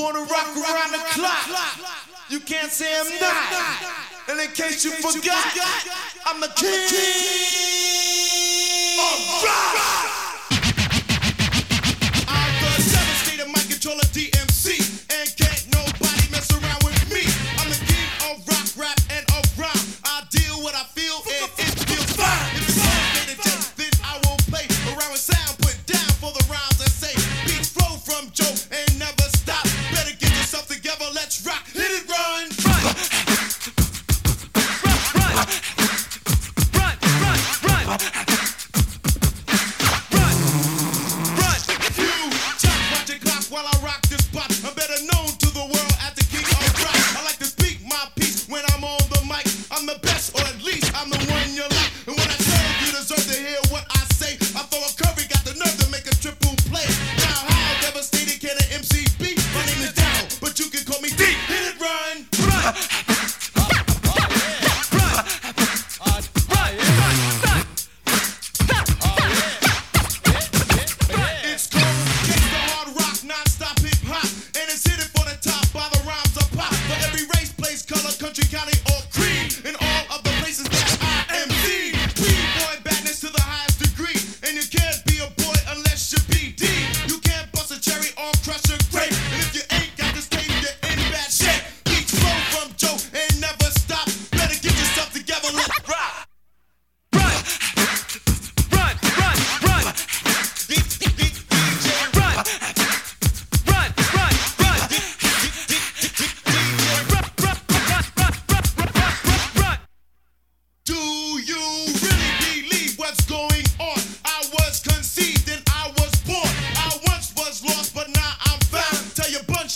Born to rock around the clock. You can't say I'm not. And in case you forgot, I'm the king of rock.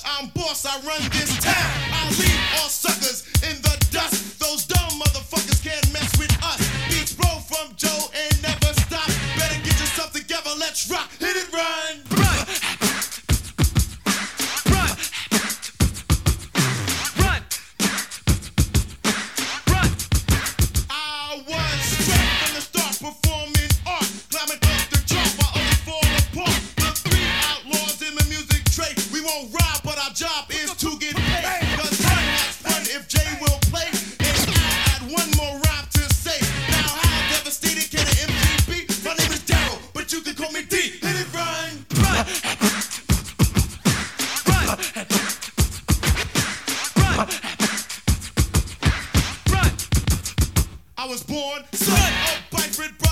I'm boss, I run this town. I lead all suckers our job is to get paid. Cause one acts one if Jay will play. And I had one more rhyme to say. Now how devastated can an MC be? My name is Darryl, but you can call me D. Hit it, run, run. Run. Run. I was born son of Byford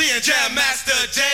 seeing Jam Master Jay.